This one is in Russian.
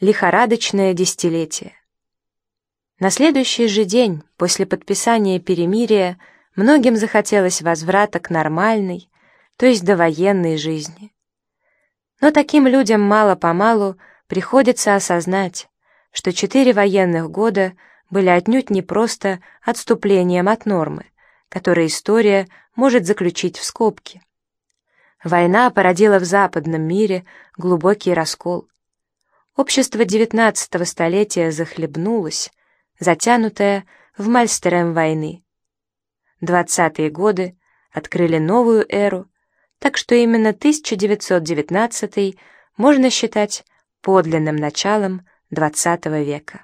Лихорадочное десятилетие. На следующий же день, после подписания перемирия, многим захотелось возврата к нормальной, то есть довоенной жизни. Но таким людям мало-помалу приходится осознать, что четыре военных года были отнюдь не просто отступлением от нормы, которую история может заключить в скобки. Война породила в западном мире глубокий раскол. Общество XIX столетия захлебнулось, затянутое в мальстерем войны. Двадцатые годы открыли новую эру, так что именно 1919 можно считать подлинным началом XX века.